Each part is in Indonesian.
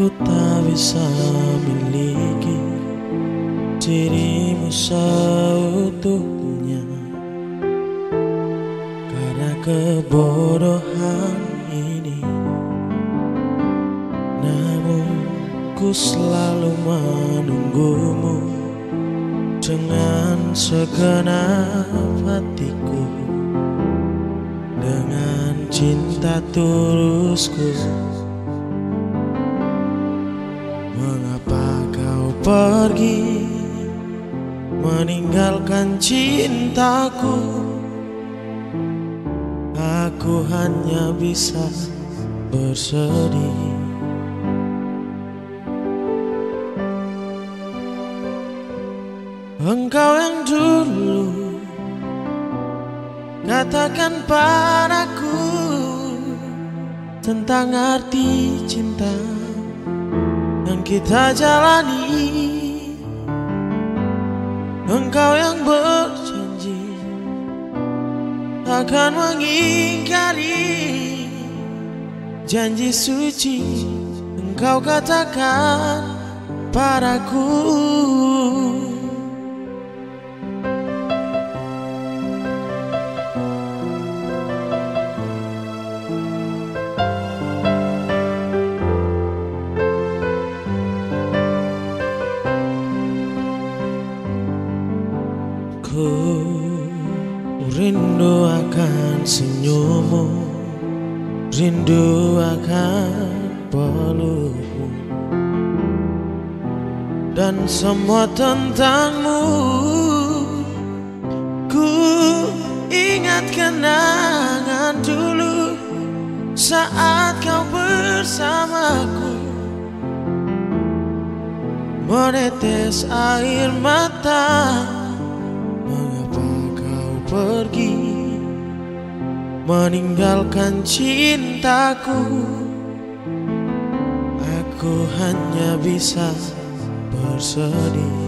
Ku tak bisa miliki dirimu seutuhnya. Karena kebodohan ini Namun ku selalu menunggumu Dengan segenap hatiku. Dengan cinta tulusku pergi meninggalkan cintaku. Aku hanya bisa bersedih. Engkau yang dulu Katakan padaku Tentang arti cinta kita jalani. Engkau yang berjanji Akan mengingkari Janji suci. Engkau katakan padaku Ku rindu akan senyummu Rindu akan pelukmu Dan semua tentangmu Ku ingat kenangan dulu Saat kau bersamaku. Menetes air mata pergi meninggalkan cintaku. Aku hanya bisa bersedih.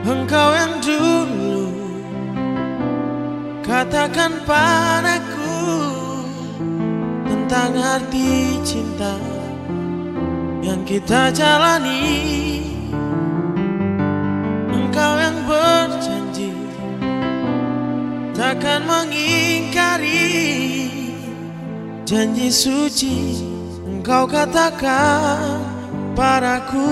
Engkau yang dulu katakan padaku Tentang arti cinta yang kita jalani Janji suci Engkau katakan padaku.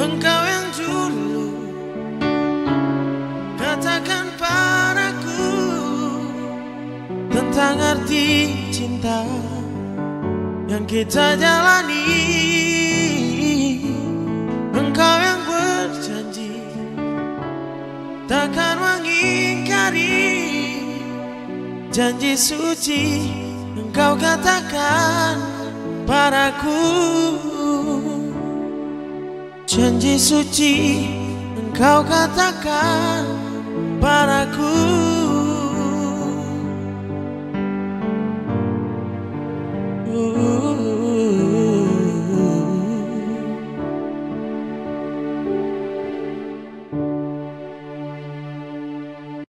Engkau yang dulu Katakan padaku Tentang arti cinta Yang kita jalani Takkan mengingkari Janji suci Engkau katakan padaku. Janji suci engkau katakan